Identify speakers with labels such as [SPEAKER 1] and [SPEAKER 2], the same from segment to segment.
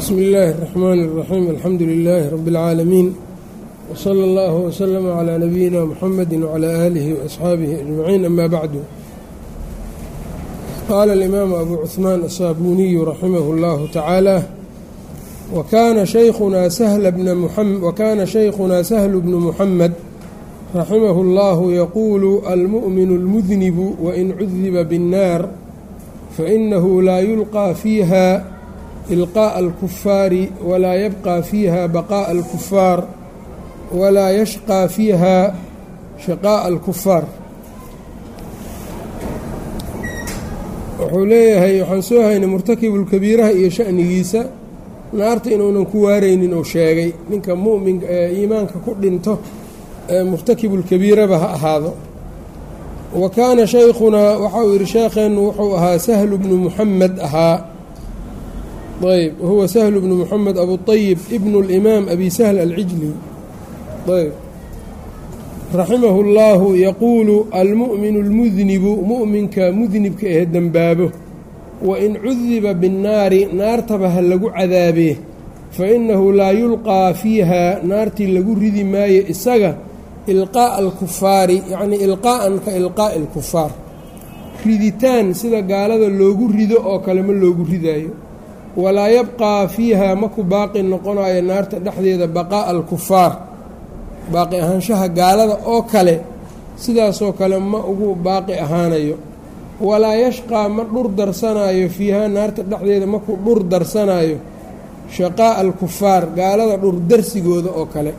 [SPEAKER 1] bsm اllaahi الرaxmaan الraxiim alxamdu lilaahi rabi اlcaalamiin wslى اllah wslm عlى nabiyina mxamedi wعlى aalihi وasxaabihi ajmaciin ama bacdu qaala اlimaamu abu cuثmaan aلsaabuniyu raximah اllahu tacaala wakaana shaykhunaa sahlu bnu muxamed raximah اllahu yaquulu almu'minu اlmudnibu wain cudiba bالnaar fainahu laa yulqى fiiha ilqaaءa alkufaari walaa yabqى fiiha baqaaءa alkufaar walaa yashqى fiiha shaqaaءa alkufaar wuxuu leeyahay waxaan soo haynay murtakibulkabiiraha iyo sha'nigiisa naarta inuunan ku waaraynin uu sheegay ninka mu'minka ee iimaanka ku dhinto ee murtakibulkabiiraba ha ahaado wa kaana shaykhunaa waxa uu yidhi sheekheennu wuxuu ahaa sahlu bnu muxamed ahaa ayb wahuwa sahlu bnu muxamed abuطayib ibnu اlimaam abi sahl alcijli ayb raximahu اllaahu yaquulu almu'minu اlmudnibu mu'minka mudnibka ee dembaabo wain cudiba binnaari naartaba ha lagu cadaabee fainahu laa yulqaa fiiha naartii lagu ridi maayo isaga ilqaaءa alkufaari yacnii ilqaa'an ka ilqaa'i اlkufaar riditaan sida gaalada loogu rido oo kale ma loogu ridaayo walaa yabqaa fiiha ma ku baaqi noqonayo naarta dhexdeeda baqaa'a alkufaar baaqi ahaanshaha gaalada oo kale sidaasoo kale ma ugu baaqi ahaanayo. Walaa yashqaa ma dhur darsanaayo fiihaa naarta dhexdeeda ma ku dhur darsanaayo. Shaqaa'a alkufaar gaalada dhur darsigooda oo kale.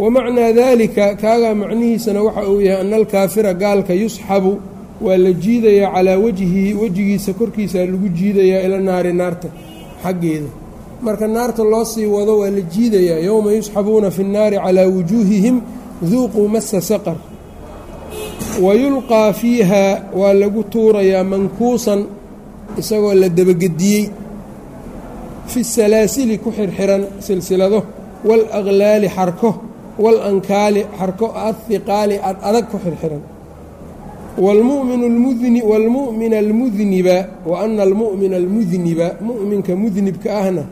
[SPEAKER 1] Wa macnaa daalika kaagaa macnihiisana waxa uu yahay ana alkaafira gaalka yusxabu waa la jiidayaa calaa wajhihi wejigiisa korkiisaa lagu jiidayaa ila naari naarta xaggeeda. Marka naarta loo sii wado waa la jiidayaa yowma yusxabuuna fi nnaari calaa wujuuhihim duuquu massa saqar. Wa yulqaa fiiha waa lagu tuurayaa mankuusan isagoo la dabagediyey fi salaasili ku xirxiran silsilado waalaqlaali xarko waalankaali xarko adhiqaali ad adag ku xirxiran wاlmu'mina almudniba wa ana almu'mina almudniba mu'minka mudnibka ahna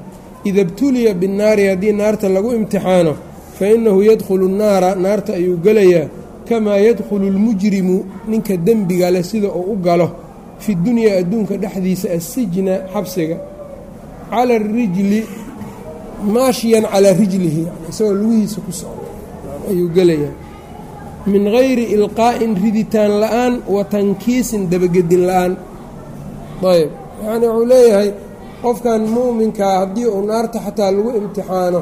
[SPEAKER 1] ida btuliya binnaari haddii naarta lagu imtixaano fainahu yadkhulu nnaara naarta ayuu gelayaa kamaa yadkhulu اlmujrimu ninka dembiga leh sida uu u galo fi dunyaa adduunka dhexdiisa assijna xabsiga cala اrijli maashiyan calaa rijlihi isagoo lugihiisa ku socda ayuu gelayaa min gayri ilqaa'in riditaan la'aan wa tankiisin dabagedin la'aan. Ayb. Yacnii wuxuu leeyahay qofkan mu'minkaa haddii uu naarta xataa lagu imtixaano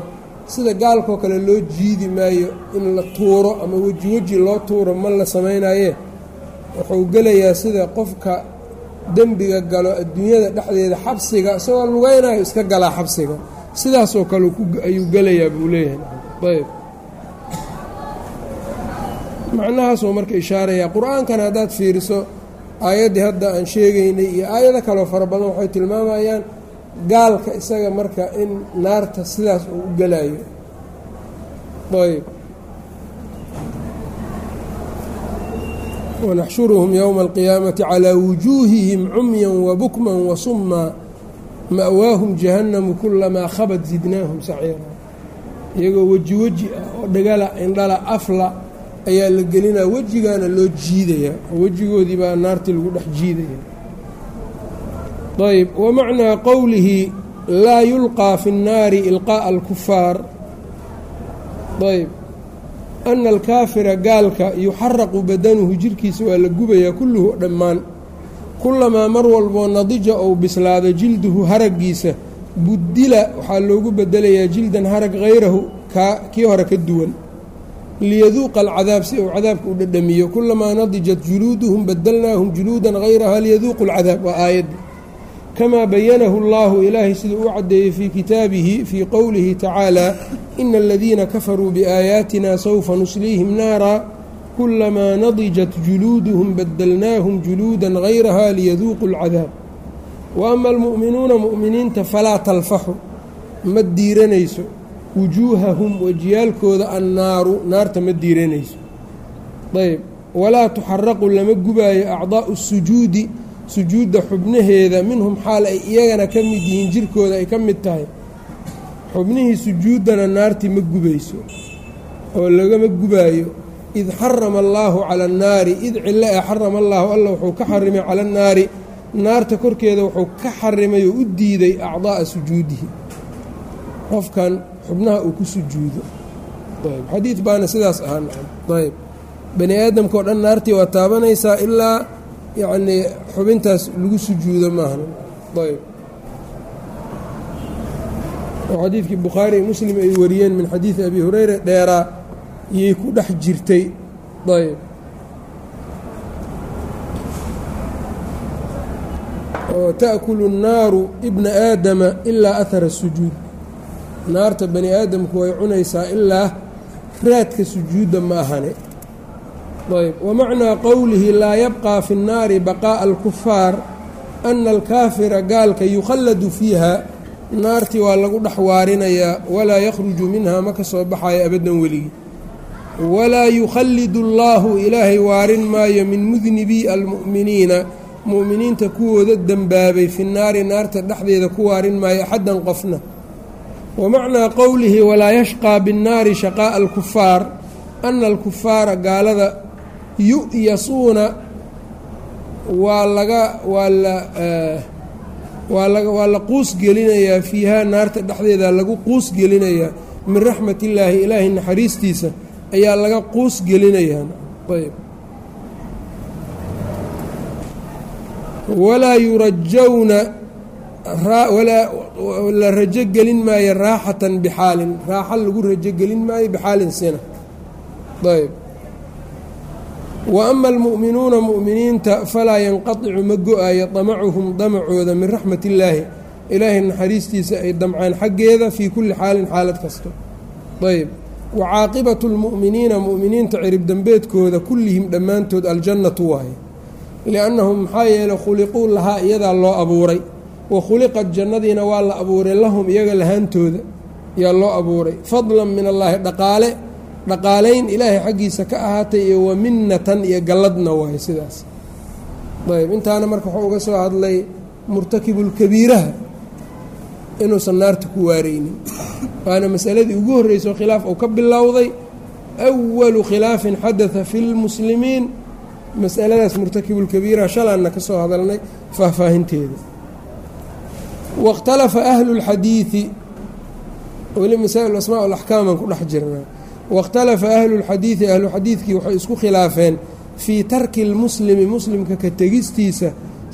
[SPEAKER 1] sida gaalkoo kale loo jiidi maayo in la tuuro ama weji weji loo tuuro ma la samaynaye wuxuu gelayaa sida qofka dembiga galo adduunyada dhexdeeda xabsiga isagoo lugaynayo iska galaa xabsiga. Sidaasoo kale ayuu gelayaa buu leeyahay. Ayb macnahaasuu marka ishaarayaa qur'aankan haddaad fiiriso aayaddii hadda aan sheegaynay iyo aayado kaloo fara badan waxay tilmaamayaan gaalka isaga marka in naarta sidaas uu u gelayo ayb wanaxshuruhum yowma alqiyaamati calaa wujuuhihim cumyan wabukman wasummaa ma'waahum jahannamu kulamaa khabat zidnaahum saciira iyagoo weji weji ah oo dhagala indhala afla ayaa la gelinaa wejigaana loo jiidayaa oo wejigoodii baa naartii lagu dhex jiidaya. Ayb wa qowlihi laa yulqaa fi nnaari ilqaa'a alkufaar. Ayb ana alkaafira gaalka yuxaraqu badanuhu jirkiisa waa la gubayaa kulluhu dhammaan. Kulamaa mar walboo nadija ou bislaado jilduhu haraggiisa buddila waxaa loogu bedelayaa jildan harag hayrahu kaa kii hore ka duwan liyaduuqa alcadaab si uu cadaabka u dhadhamiyo kulamaa nadijat juluuduhum badalnaahum juluudan hayraha liyaduuqu lcadaab waa aayadda kamaa bayanahu allahu ilaahay siduu u caddeeyey fii kitaabihi fii qowlihi tacaala ina aladiina kafaruu biaayaatina sawfa nusliihim naara kulamaa nadijat juluuduhum badalnaahum juluudan hayraha liyaduuqu lcadaab wa ama almu'minuuna mu'miniinta falaa talfaxu ma diiranayso wujuuhahum wejiyaalkooda annaaru naarta ma diiranayso ayb walaa tuxaraqu lama gubaayo acdaa'u sujuudi sujuudda xubnaheeda minhum xaal ay iyagana ka mid yihiin jirkooda ay ka mid tahay. Xubnihii sujuuddana naartii ma gubayso oo lagama gubaayo. Id xarama allaahu cala annaari id cilo ee xarama allaahu alla wuxuu ka xarimay cala annaari. Naarta korkeeda wuxuu ka xarimay oo u diiday acdaa'a sujuudihi. Qofkan xubnaha uu ku sujuudo. Xadiid baana sidaas ahaa nacam ayb bani aadamka o dhan naartii waa taabanaysaa ilaa yacnii xubintaas lagu sujuudo maahan. Ayb. Oo xadiidkii bukhaari iyo muslim ay wariyeen min xadiidi abi hureyra dheeraa iyay ku dhex jirtay. Ayb. Oo ta'kulu الnaaru ibna aadama ilaa ahara sujuud naarta bani aadamku way cunaysaa ilaa raadka sujuudda ma ahane ayb. Wamacnaa qowlihi laa yabqaa fi nnaari baqaa'a alkufaar ana alkaafira gaalka yukhalladu fiiha naartii waa lagu dhex waarinayaa walaa yakhruju minha ma ka soo baxayo abaddan weligii walaa yukhallidu allaahu ilaahay waarin maayo min mudnibii almu'miniina mu'miniinta kuwooda dambaabay fi nnaari naarta dhexdeeda ku waarin maayo axaddan qofna wamacnaa qowlihi walaa yashqaa binnaari shaqaa'a alkufaar ana alkufaara gaalada yu'yasuuna waa laga waa la waa la quus gelinayaa fiihaa naarta dhexdeeda lagu quus gelinayaa min raxmat illaahi ilaahay naxariistiisa ayaa laga quus gelinayaa ayb walaa yurajawna la rajo gelin maayo raaxatan bixaalin. Raaxa lagu rajo gelin maayo bixaalin sina. Ayb wa ama almu'minuuna mu'miniinta falaa yanqaticu ma go'ayo damacuhum damacooda min raxmat illaahi ilaahay naxariistiisa ay damcaan xaggeeda fii kulli xaalin xaalad kasto ayb wa caaqibatu lmu'miniina mu'miniinta cirib dembeedkooda kullihim dhammaantood aljannatu waaye. Liannahum maxaa yeeley khuliquu lahaa iyadaa loo abuuray wa khuliqat jannadiina waa la abuuray lahum iyaga lahaantooda yaa loo abuuray. Fadlan min allaahi dhaqaale dhaqaalayn ilaahay xaggiisa ka ahaatay iyo wa minnatan iyo galladna waaye sidaas. Ayb intaana marka wuxuu uga soo hadlay murtakibulkabiiraha inuusan naarta ku waareynin waana masaladii ugu horreysao khilaaf uu ka bilowday. Awalu khilaafin xadada fi lmuslimiin masaladaas murtakibulkabiiraha shalaanna ka soo hadalnay faahfaahinteeda wakhtalafa ahlu lxadiidi weli masaa'il asmaa alaxkaaman ku dhex jirnaa wakhtalafa ahlu lxadiidi ahlu xadiidkii waxay isku khilaafeen fii tarki lmuslimi muslimka ka tegistiisa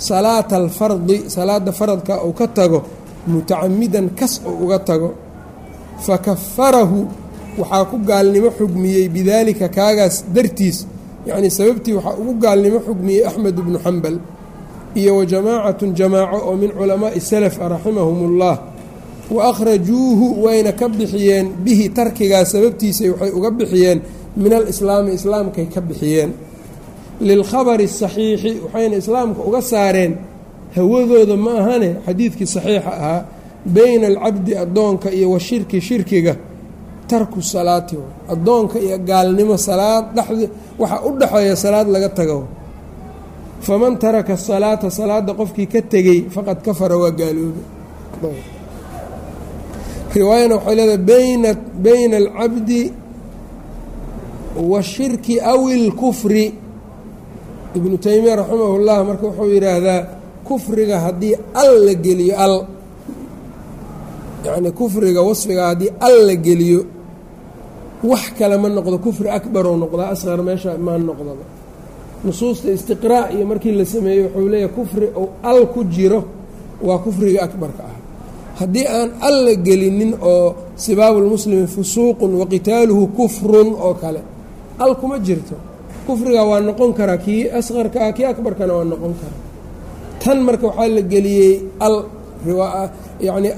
[SPEAKER 1] salaata alfardi salaada faradka uu ka tago mutacamidan kas oo uga tago fakafarahu waxaa ku gaalnimo xugmiyey bidaalika kaagaas dartiis yacnii sababtii waxaa ugu gaalnimo xugmiyey axmed bnu xambal iyo wa jamaacatun jamaaco oo min culamaa'i salaf a raximahum ullah wa akhrajuuhu wayna ka bixiyeen bihi tarkigaas sababtiisa waxay uga bixiyeen min alislaami islaamkay ka bixiyeen. Lilkhabari asaxiixi waxayna islaamka uga saareen hawadooda ma ahane xadiidkii saxiixa ahaa beyna alcabdi addoonka iyo wa shirki shirkiga tarku salaati addoonka iyo gaalnimo salaad waxaa u dhexeeya salaad laga tago faman taraka asalaata salaada qofkii ka tegey faqad kafara waa gaaloobay riwaayana waxay leedahay bayna alcabdi washirki aw ilkufri ibnu taymiya raximahullah marka wuxuu yidhaahdaa kufriga haddii al la geliyo al yacni kufriga wasfiga haddii al la geliyo wax kale ma noqdo kufri akbarou noqdaa asqar meesha maa noqdaba nusuusta istiqraa' iyo markii la sameeyey wuxuu leeyahay kufri ou al ku jiro waa kufriga akbarka ah. Haddii aan al la gelinin oo sibaabu lmuslimi fusuuqun wa qitaaluhu kufrun oo kale al kuma jirto. Kufriga waa noqon karaa kii asqarka ah kii akbarkana waa noqon karaa tan marka waxaa la geliyey al yacni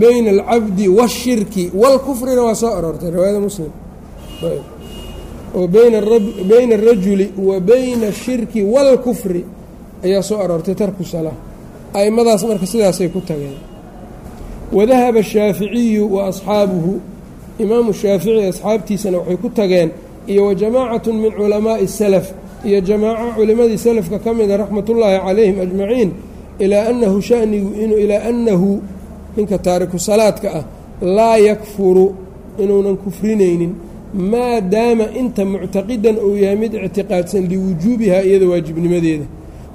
[SPEAKER 1] bayna alcabdi waashirki walkufrina waa soo aroortay riwaayada muslim oo bayna alrajuli wa bayna ashirki waalkufri ayaa soo aroortay tarku salaa a'immadaas marka sidaasay ku tageen. Wadahaba ashaaficiyu wa asxaabuhu. Imaamu shaafici asxaabtiisana waxay ku tageen iyo wa jamaacatu min culamaa'i salaf iyo jamaaco culimmadii salafka ka mida raxmatullaahi calayhim ajmaciin ilaa annahu shanigu inuu ilaa annahu ninka taariku salaadka ah laa yakfuru inuunan kufrinaynin maa daama inta muctaqidan uu yahay mid ictiqaadsan liwujuubihaa iyada waajibnimadeeda.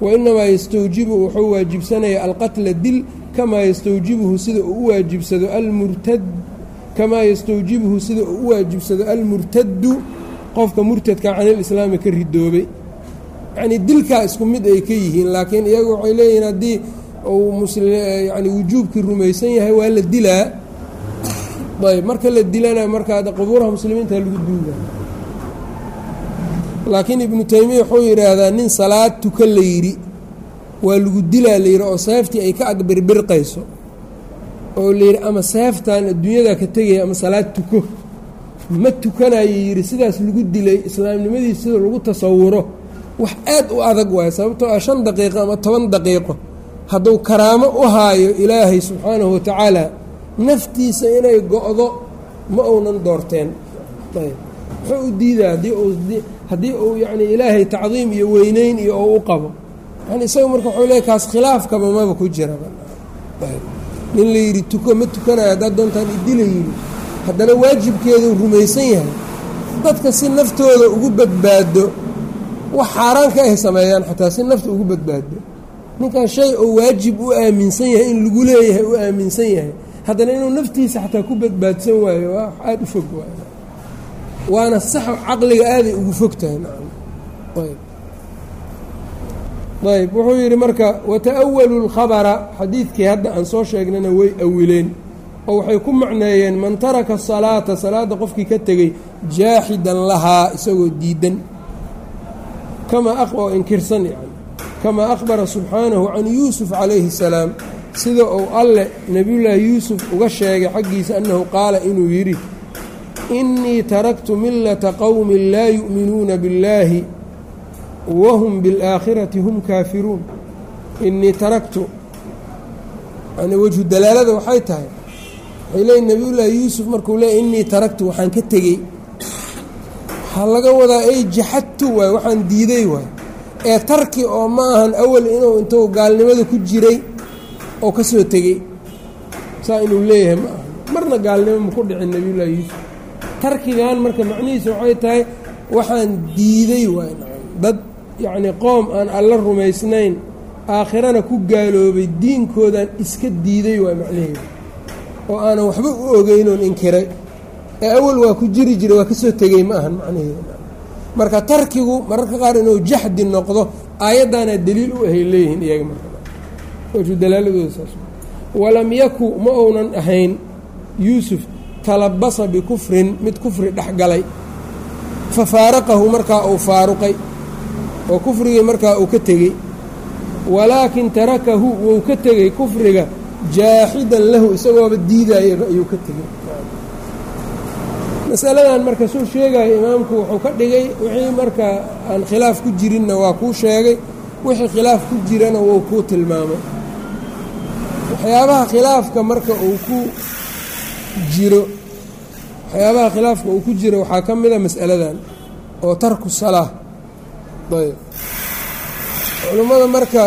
[SPEAKER 1] Wa inamaa yastawjibu wuxuu waajibsanaya alqatla dil kamaa yastawjibuhu sida uu u waajibsado almurtad kamaa yastawjibuhu sida uu u waajibsado almurtadu qofka murtadka canilislaami ka ridoobay. Yacnii dilkaa isku mid ay ka yihiin laakiin iyagu waxay leeyihiin haddii uu yani wujuubkii rumaysan yahay waa la dilaa ayb marka la dilana markaa qubuuraha muslimiinta lagu duuga laakiin ibnu taymiya wuxuu yidhaahdaa nin salaad tuka la yidhi waa lagu dilaa la yidhi oo seeftii ay ka agbirbirqayso oo la yidhi ama seeftan adduunyadaa ka tegaya ama salaad tuko. Ma tukanayo yidhi sidaas lagu dilay islaamnimadiisa sida lagu tasawuro wax aad u adag waayo sababtoo ah shan daqiiqo ama toban daqiiqo hadduu karaamo u haayo ilaahay subxaanahu watacaala naftiisa inay go-do ma uunan doorteen. Muxuu u diidaa haddii uu yacni ilaahay tacdiim iyo weyneyn iyo oo u qabo? Yani isaga marka wuxuu leey kaas khilaafkaba maba ku jiraba nin la yidhi tuko ma tukanayo haddaad doontaan idila yidhi. Haddana waajibkeeduu rumaysan yahay. Dadka si naftooda ugu badbaado wax xaaraan ka ay sameeyaan xataa si nafta ugu badbaado ninkan shay oo waajib u aaminsan yahay in lagu leeyahay u aaminsan yahay haddana inuu naftiisa xataa ku badbaadsan waayo waa aada u fog waay waana sax caqliga aaday ugu fog tahay ayb. Wuxuu yidhi marka wata'awalu lkhabara xadiidkii hadda aan soo sheegnana way awileen oo waxay ku macneeyeen man taraka salaata salaadda qofkii ka tegey jaaxidan lahaa isagoo diidan. Kamaa oo inkirsan yani kamaa akhbara subxaanahu can yuusuf calayhi اsalaam sida uu alleh nebiyullaahi yuusuf uga sheegay xaggiisa annahu qaala inuu yidhi innii taraktu millata qowmin laa yu'minuuna biاllaahi wahum biاlaakhirati hum kaafiruun. Innii taraktu wejhu dalaalada waxay tahay waxay leeyiin nebiyullaahi yuusuf markuu leeyay innii taraktu waxaan ka tegey waxaa laga wadaa ey jaxadtu waay waxaan diiday waay ee tarki oo ma ahan awal inuu intuu gaalnimada ku jiray oo ka soo tegey. Saa inuu leeyahay ma ahan marna gaalnimo maku dhicin nebiyullaahi yuusuf. Tarkigan marka macnihiisa waxay tahay waxaan diiday waay dad yacnii qoom aan alla rumaysnayn aakhirana ku gaaloobay diinkoodan iska diiday waay macnaheedu oo aanan waxba u ogeynoon inkiray. Ee awal waa ku jiri jiray waa ka soo tegey ma ahan macnaheedu marka tarkigu mararka qaar inuu jaxdi noqdo aayaddaana deliil u ahay leeyihiin iyaga marka walam yaku ma uunan ahayn yuusuf talabasa bikufrin mid kufri dhex galay fa faaraqahu markaa uu faaruqay oo kufrigii markaa uu ka tegey. Walaakin tarakahu wuu ka tegey kufriga jaaxidan lahu isagooba diidaya ayuu ka tegey. Masaladan marka suu sheegayo imaamku wuxuu ka dhigay wixii marka aan khilaaf ku jirinna waa kuu sheegay wixii khilaaf ku jirana wuu kuu tilmaamay waxyaabaha khilaafka marka uu ku jiro waxyaabaha khilaafka uu ku jiro waxaa ka mida mas'aladan oo tarku salaa ayb. Culummada marka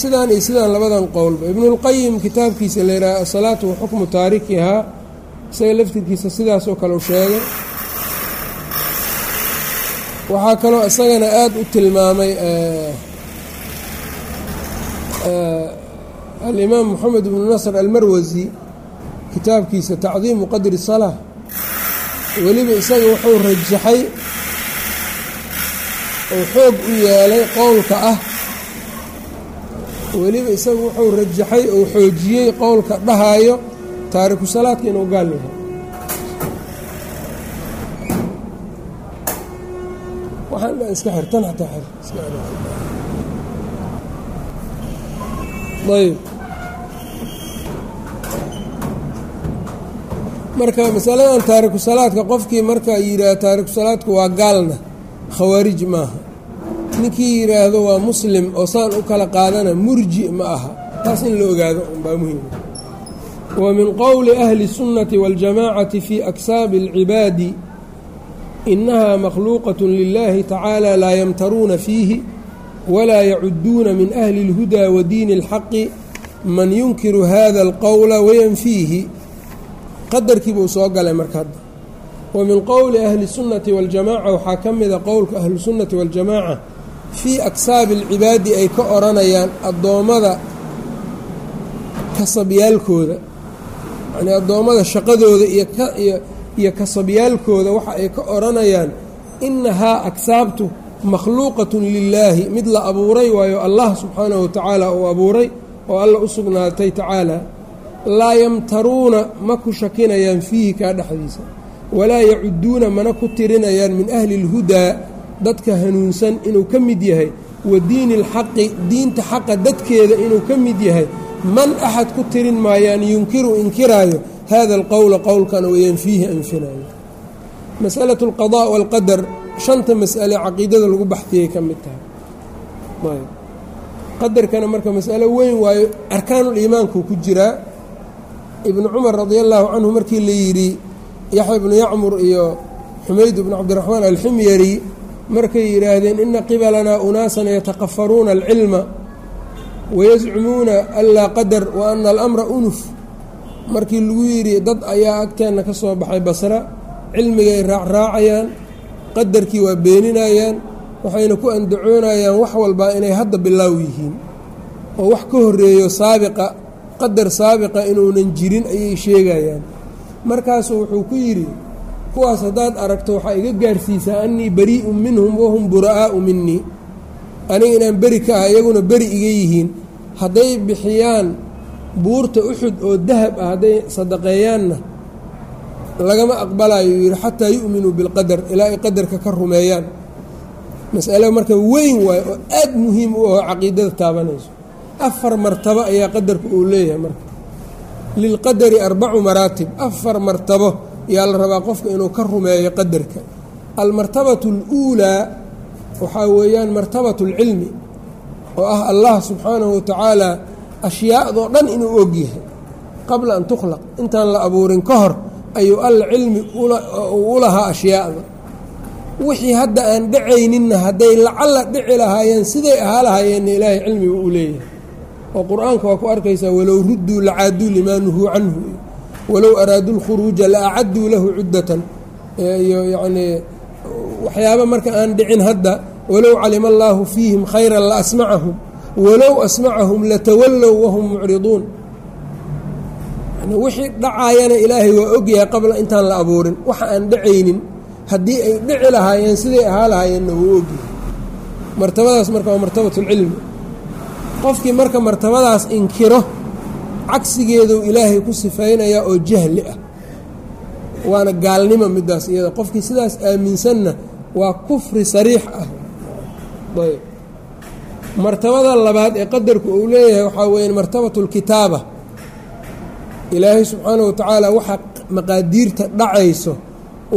[SPEAKER 1] sidaan iyo sidaan labadan qowlba ibnulqayim kitaabkiisa la yidhaha asalaatu wa xukmu taarikihaa isaga laftirkiisa sidaasoo kale u sheegay. Waxaa kaloo isagana aada u tilmaamay alimaam moxamed ibnu nasr almarwasi kitaabkiisa tacdiimu qadri salaa weliba isaga wuxuu rajaxay oo xoog u yeelay qowlka ah. Weliba isaga wuxuu rajaxay oo xoojiyey qowlka dhahaayo taariku salaadka inuu gaal yahay. Waxaan iska xirtan xataa xir ayb marka masaladan taariku salaadka qofkii marka yidhaah taariku salaadku waa gaalna khawaarij maaha ninkii yidhaahdo waa muslim oo saan u kala qaadana murji ma aha taas in la ogaado unbaa muhim wa min qowli ahli الsunnati waاljamacati fi aksaabi اlcibaadi inahaa makhluuqaة lilahi tacaala laa yamtaruuna fiihi walaa yacuduuna min ahli اlhudaa wa diini اlxaqi man yunkiru hada اlqowla wayanfiihi qadarkii buu soo galay marka hadda wa min qowli ahli الsunnati waاljamaca waxaa ka mida qowlka ahlusunnati waاljamaaca fii aksaabi اlcibaadi ay ka odhanayaan addoommada kasabyaalkooda yacnii addoommada shaqadooda iyo kasabyaalkooda waxa ay ka odhanayaan inahaa aksaabtu makhluuqatun lilaahi mid la abuuray waayo allah subxaanahu wa tacaala uu abuuray oo alla u sugnaatay tacaala laa yamtaruuna ma ku shakinayaan fiihi kaa dhexdiisa walaa yacuduuna mana ku tirinayaan min ahli اlhudaa dadka hanuunsan inuu ka mid yahay wa diini اlxaqi diinta xaqa dadkeeda inuu ka mid yahay man axad ku tirin maayaan yunkiru inkiraayo hada alqowla qowlkan wayanfiihi anfinaayo masalatu اlqadaa wاlqadar shanta mas'ale caqiidada lagu baxtiyay ka mid tahay. Qadarkana marka mas'alo weyn waayo arkaanuliimaankuu ku jiraa ibnu cumar radia allaahu canhu markii la yidhi yaxya ibnu yacmur iyo xumayd ibnu cabdiraxmaan alximyari markay yidhaahdeen ina qibalanaa unaasan yataqafaruuna alcilma wayascumuuna anlaa qadar wa ana alamra unuf. Markii lagu yidhi dad ayaa agteenna ka soo baxay basra cilmigay raacraacayaan qadarkii waa beeninayaan waxayna ku andacoonayaan wax walbaa inay hadda bilaaw yihiin. Oo wax ka horreeyo saabiqa qadar saabiqa inuunan jirin ayay sheegayaan. Markaasuu wuxuu ku yidhi kuwaas haddaad aragto waxaa iga gaarsiisaa annii barii'un minhum wahum bura'aa'u minii aniga inaan beri ka ah iyaguna beri iga yihiin. Hadday bixiyaan buurta uxud oo dahab ah hadday sadaqeeyaanna lagama aqbalayo yidhi xataa yu'minuu bilqadar ilaa ay qadarka ka rumeeyaan. Mas'alo marka weyn waayo oo aad muhiim u aho caqiidada taabanayso. Afar martabo ayaa qadarka uu leeyahay marka. Lilqadari arbacu maraatib afar martabo yaa la rabaa qofka inuu ka rumeeyo qadarka. Almartabatu اluulaa waxaa weeyaan martabatu اlcilmi oo ah allah subxaanahu watacaala ashyaadoo dhan inuu og yahay qabla an tukhlaq intaan la abuurin ka hor ayuu alla cilmi u lahaa ashyaada. Wixii hadda aan dhacayninna hadday lacalla dhici lahaayeen siday ahaa lahaayeenna ilaahay cilmiga u leeyahay. Oo qur'aanka waa ku arkaysaa walow rudduu lacaaduu limaa nuhuu canhu walow araaduu lkhuruuja la acadduu lahu cuddatan. Iyo yacnii waxyaaba marka aan dhicin hadda walow calima allaahu fiihim khayran la asmacahum walow asmacahum latawallow wahum mucriduun wixii dhacaayana ilaahay waa ogyahay qabla intaan la abuurin. Waxa aan dhacaynin haddii ay dhici lahaayeen siday ahaa lahaayeenna wuu ogyahay martabadaas marka waa martabatulcilmi qofkii marka martabadaas inkiro cagsigeeduu ilaahay ku sifaynayaa oo jahli ah. Waana gaalnimo midaas iyada. Qofkii sidaas aaminsanna waa kufri sariix ah. Ayb martabada labaad ee qadarku uu leeyahay waxaa weeye martabatu lkitaaba ilaahay subxaana wa tacaala waxaa maqaadiirta dhacayso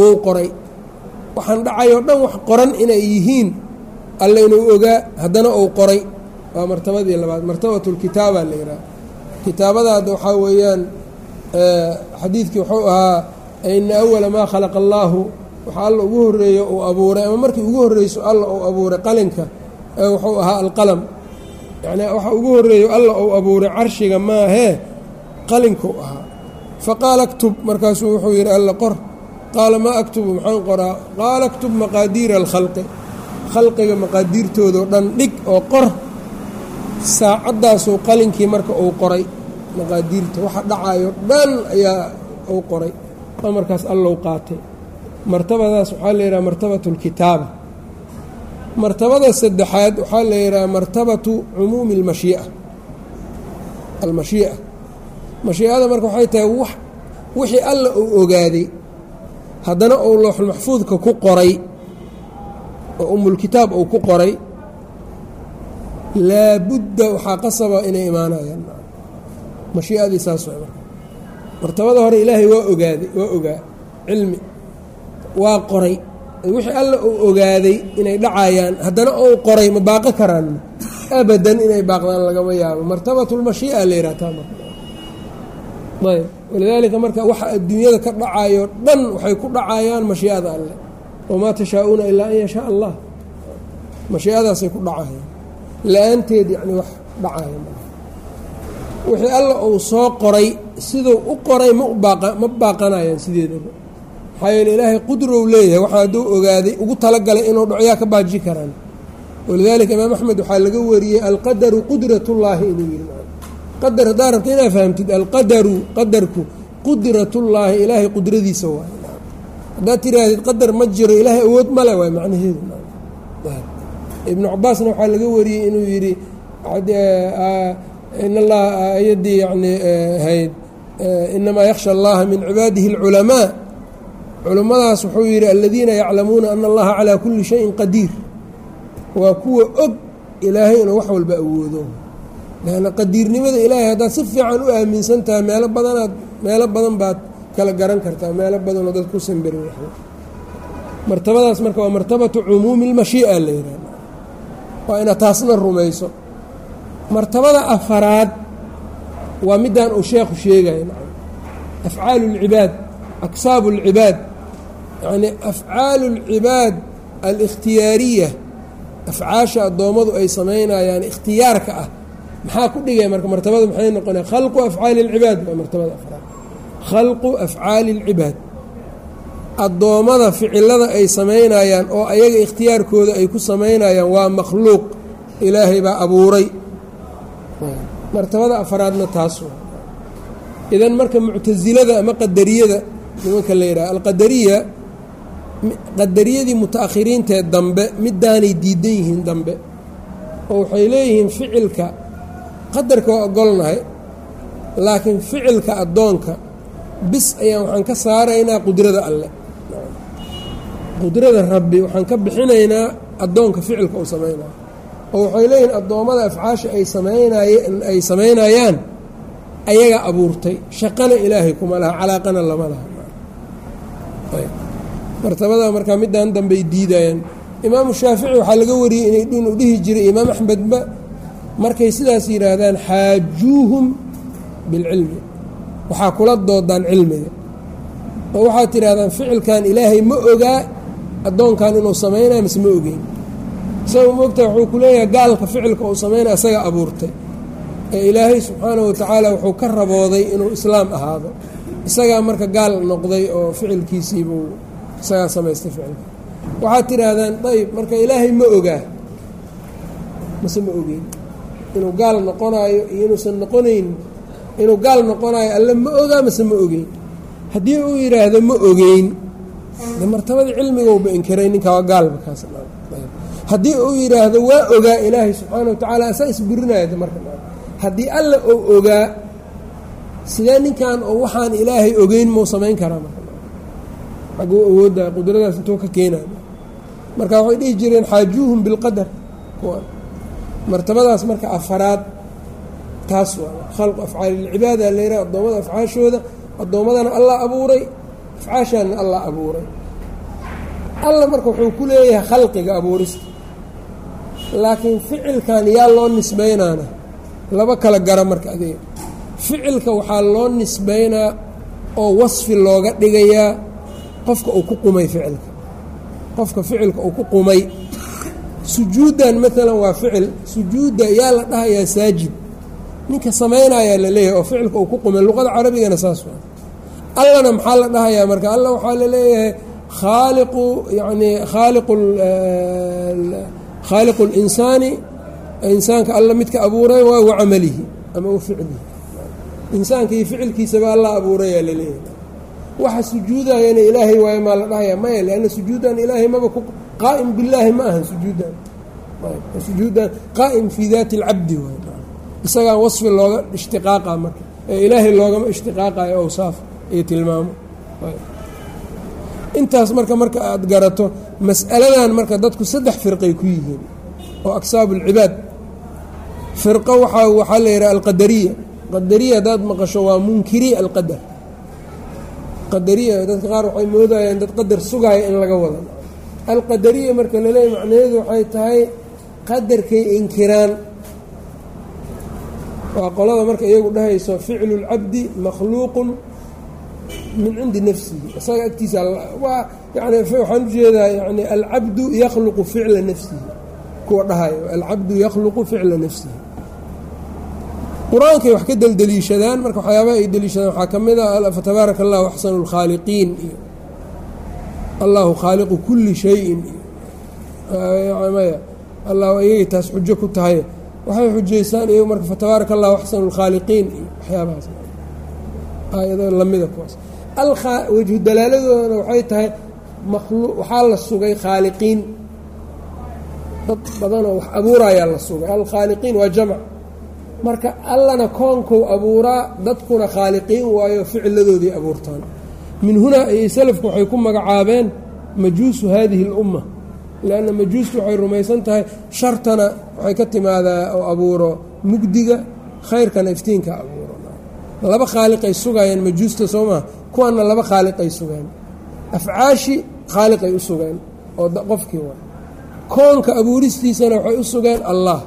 [SPEAKER 1] uu qoray. Waxaan dhacayoo dhan wax qoran inay yihiin alla inuu ogaa haddana uu qoray. Waa martabadii labaad martabatu lkitaaba la yidhaha. Kitaabadaada waxaa weeyaan xadiidkii wuxuu ahaa ina awala maa khalaqa allaahu waxaa alla ugu horreeyo uu abuuray ama markii ugu horreyso alla uu abuuray qalinka wuxuu ahaa alqalam. Yacni waxa ugu horreeyo alla uu abuuray carshiga maahee qalinkuu ahaa. Faqaala aktub markaasuu wuxuu yidhi alla qor. Qaala maa aktubu maxaan qoraa? Qaala aktub maqaadiira alkhalqi. Khalqiga maqaadiirtoodao dhan dhig oo qor. Saacaddaasuu qalinkii marka uu qoray maqaadiirta waxa dhacayo dhan ayaa uu qoray. Oo markaas allow qaatay. Martabadaas waxaa la yidhaha martabatu اlkitaaba martabada saddexaad waxaa la yidhaha martabatu cumuumi اlmashii'a almashii'a mashiicada marka waxay tahay wixii alla uu ogaaday haddana uu looxulmaxfuudka ku qoray oo umulkitaab uu ku qoray laabudda waxaa qasaba inay imaanayaan. Mashiicadii saas waa marka. Martabada hore ilaahay waa ogaaday waa ogaa cilmi waa qoray. Wixii alla uu ogaaday inay dhacayaan haddana uu qoray ma baaqo karaan? Abadan inay baaqdaan lagama yaabo. Martabatu lmashii'a la yihahtaa marka ayb. Walidaalika marka waxa adduunyada ka dhacayo dhan waxay ku dhacayaan mashiicada alleh wamaa tashaa-uuna ilaa an yashaa allah. Mashiicadaasay ku dhacayaan. La'aanteed yacni wax dhacaya wixii alla uu soo qoray siduu u qoray ma ubaaqa ma baaqanayaan sideedaba maxaa yeele ilaahay qudrow leeyahay waxaa hadduu ogaaday ugu talagalay inuu dhocyaa ka baaji karaan. Walidaalika imaam axmed waxaa laga wariyey alqadaru qudratullaahi inuu yihi qadar haddaa rabta inaa fahamtid alqadaru qadarku qudratullaahi ilaahay qudradiisa waay haddaad tiraahdid qadar ma jiro ilaahay awood male waay macnaheedu ibnu cabaasna waxaa laga wariyey inuu yidhi in allaha aayaddii yani ahayd inamaa yakhsha allaha min cibaadihi اlculamaa culummadaas wuxuu yidhi aladiina yaclamuuna ana allaha calaa kuli shayin qadiir. Waa kuwa og ilaahay inuu wax walba awoodo lanna qadiirnimada ilaahay haddaad si fiican u aaminsan tahay meelo badanaad meelo badan baad kala garan kartaa meelo badanoo dad ku samberi martabadaas marka waa martabatu cumuumi اlmashii'a la yihahda waa inaad taasna rumayso martabada afaraad waa middan uu sheekhu sheegaya afcaalu اlcibaad aksaabu اlcibaad yacnii afcaalu اlcibaad alikhtiyaariya afcaasha addoommadu ay samaynayaan ikhtiyaarka ah maxaa ku dhigaya marka martabada maxay noqonaya khalqu afcaali اlcibaad waa martabada afraad. Khalqu afcaali اlcibaad addoommada ficilada ay samaynayaan oo ayaga ikhtiyaarkooda ay ku samaynayaan waa makhluuq. Ilaahay baa abuuray. Martabada afraadna taas idan marka muctasilada ama qadariyada nimanka la yidhaha alqadariya qadariyadii muta-akhiriintee dambe midaanay diidan yihiin dambe oo waxay leeyihiin ficilka qadarka waa ogolnahay laakiin ficilka addoonka bis ayaan waxaan ka saaraynaa qudrada alle. Qudrada rabbi waxaan ka bixinaynaa addoonka ficilka uu samaynayo. Oo waxay leeyihiin addoommada afcaasha ay samaynaye ay samaynayaan ayagaa abuurtay. Shaqana ilaahay kuma laha calaaqana lama laha. Martabada markaa midaan dambey diidayaan. Imaamu shaafici waxaa laga wariyey inuu dhihi jiray imaam axmedba markay sidaas yidhaahdaan xaajuuhum bilcilmi. Waxaa kula doodaan cilmiga oo waxaad tidhahdaan ficilkan ilaahay ma ogaa addoonkan inuu samaynayo mise ma ogeyn. Isaga moogta wuxuu ku leeyahay gaalka ficilka uu samaynaya isagaa abuurtay. Ee ilaahay subxaanahu watacaala wuxuu ka rabooday inuu islaam ahaado. Isagaa marka gaal noqday oo ficilkiisiibuu isagaa samaystay ficilka. Waxaad tidhaahdaan ayb marka ilaahay ma ogaa mase ma ogeyn inuu gaal noqonaayo iyo inuusan noqonayn inuu gaal noqonaayo alle ma ogaa mase ma ogeyn. Haddii uu yidhaahdo ma ogeyn de martabadii cilmigouba inkiray ninkaa gaalba kaas haddii uu yidhaahdo waa ogaa ilaahay subxaana wa tacaala asaa isburinaya marka. Haddii alla ou ogaa sidee ninkan oo waxaan ilaahay ogeyn mau samayn karaa marka? Xaguu awoodda qudradaas intuu ka keenayo. Marka waxay dhihi jireen xaajuuhum bilqadar martabadaas marka afaraad taas waa khalqu afcaalilcibaada la yidhaha addoommada afcaashooda. Addoommadana allah abuuray afcaashaanna allah abuuray. Alla marka wuxuu ku leeyahay khalqiga abuurista. Laakiin ficilkan yaa loo nisbaynaana. Laba kala gara marka adeeg ficilka waxaa loo nisbaynaa oo wasfi looga dhigayaa qofka uu ku qumay ficilka. Qofka ficilka uu ku qumay sujuuddan maalan waa ficil sujuudda yaa la dhahayaa saajid ninka samaynayaa la leeyahay oo ficilka uu ku qumay luqada carabigana saas waa. Allana maxaa la dhahayaa marka? Alla waxaa la leeyahay khaaliqu yacnii khaaliqu khaaliqu اlinsaani insaanka alla midka abuuray waa wa camalihi ama wa ficlihi. Insaanka iyo ficilkiisaba alla abuurayaa la leeyahay. Waxa sujuudayana ilaahay waayo maa la dhahaya maya lanna sujuudan ilaahay maba ku qaa'im billaahi ma ahan sujuudan sujuudan qaa'im fii daati اlcabdi waay isagaan wasfi looga ishtiqaaqa marka ee ilaahay loogama ishtiqaaqayo awsaaf iyo tilmaamo intaas marka marka aada garato mas'aladan marka dadku saddex firqay ku yihiin oo aksaabu اlcibaad firqo waaa waxaa la yidhaha alqadariya qadariya haddaad maqasho waa munkiri alqadar qadariya dadka qaar waxay moodayaan dad qadar sugaaya in laga wada alqadariya marka laleeyahy macnaheedu waxay tahay qadarkay inkiraan. Waa qolada marka iyagu dhahayso ficlu اlcabdi makhluuqun min cindi nafsihi isaga agtiisa waa yani waxaan u jeedaa yani alcabdu yakhluqu ficla nafsihi kuwa dhahayo alcabdu yakhluqu ficla nafsihi qur'aankay wax ka deldeliishadaan marka waxyaabaha ay deliishadaan waxaa ka mid a fatabaaraka allahu axsanu اlkhaaliqiin iyo allahu khaaliqu kuli shayin. Maya allah iyagay taas xujo ku tahay. Waxay xujaystaan iyagu marka fatabaaraka allahu axsanu اlkhaaliqiin iyo waxyaabahaas aayado lamida kuwaas. Wejhu dalaaladoodana waxay tahay waxaa la sugay khaaliqiin dad badanoo wax abuurayaa la sugay. Alkhaaliqiin waa jamc marka allana koonkou abuuraa dadkuna khaaliqiin waayo ficiladoodii abuurtaan min hunaa ayay salafku waxay ku magacaabeen majuusu haadihi اlumma lanna majuustu waxay rumaysan tahay shartana waxay ka timaadaa oo abuuro mugdiga khayrkana iftiinka abuuro. Laba khaaliqay sugayeen majuusta soo maha kuwaanna laba khaaliqay sugeen afcaashi khaaliqay u sugeen oo qofkii waa. Koonka abuuristiisana waxay u sugeen allah.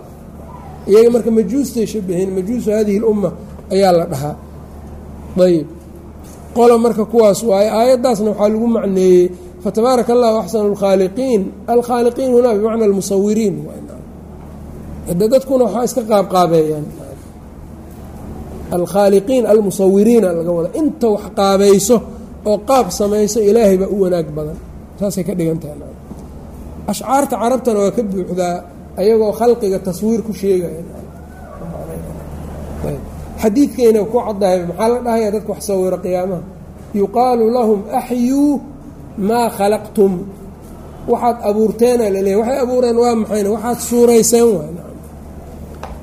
[SPEAKER 1] Iyaga marka majuustay shabaheen majuusu hadihi اlumma ayaa la dhahaa. Ayb qola marka kuwaas waaye aayaddaasna waxaa lagu macneeyey fatabaaraka allahu axsanu اlkhaaliqiin alkhaaliqiin hunaa bimacna almusawiriin de dadkuna waxaa iska qaabqaabeeyaan alkhaaliqiin almusawiriina laga wada inta wax qaabayso oo qaab samayso ilaahay baa u wanaag badan. Saasay ka dhigan tahay ashcaarta carabtana waa ka buuxdaa ayagoo khalqiga taswiir ku sheegaya xadiidkayna ku caddahay maxaa la dhahaya dadka wax sawiro qiyaamaha? Yuqaalu lahum axyuu maa khalaqtum. Waxaad abuurteena laleeyahy waxay abuureen waa maxayna waxaad suurayseen waay.